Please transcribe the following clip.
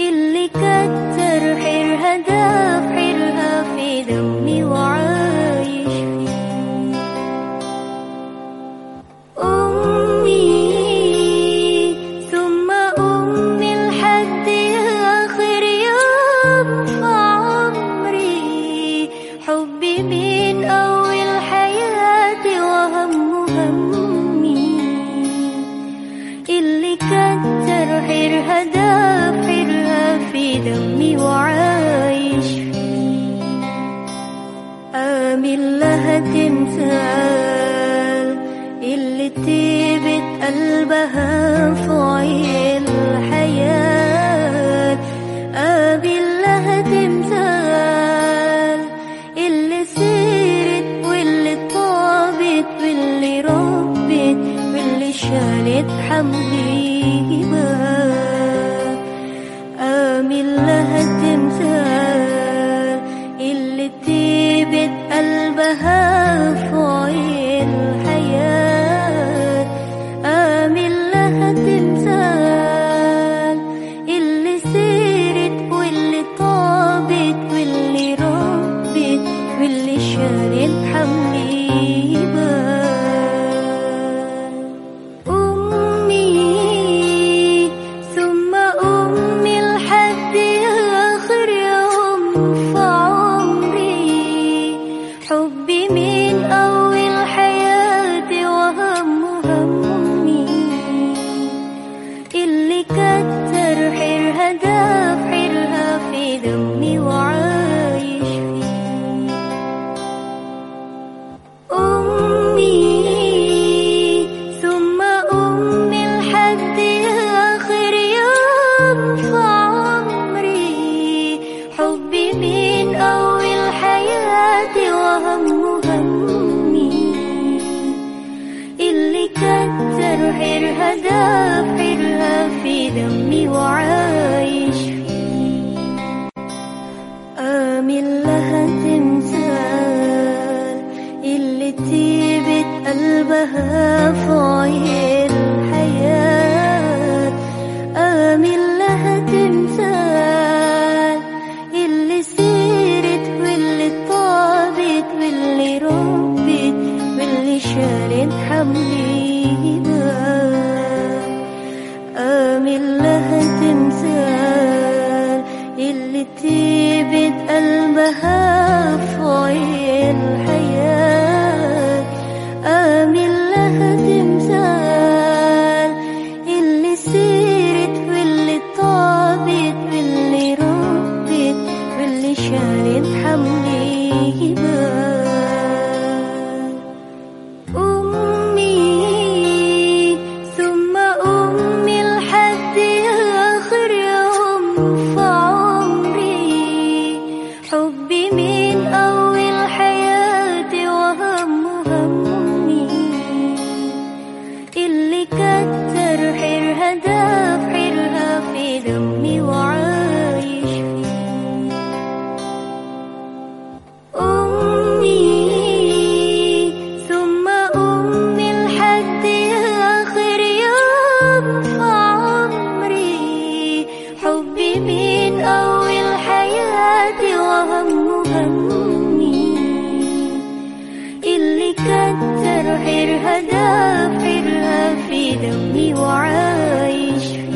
اللي كتر حيرها داف حيرها في دومي وعايش فيه. أمي ثم أمي لحد آخر يوم في عمري حبي من أول حياتي وهم همي. اللي كتر حيرها داف دمي وعايش فيه آمن لها تمثال. اللي تيبت قلبها في عين الحياة. لها تمثال. اللي سيرت واللي طابت واللي ربت واللي شالت حمليها آمن لها تمثال اللي تيبت كتر حيرها داف حيرها في دمي وعايش. فيه آمن لها تمثال اللي تيبت قلبها في عين الحياة آمن لها تمثال اللي سيرت واللي طابت واللي ربت واللي شالت حمليها آمن لها تمثال اللي تيبت قلبها كتر حيرها داف حيرها في دمي وعايش. فيه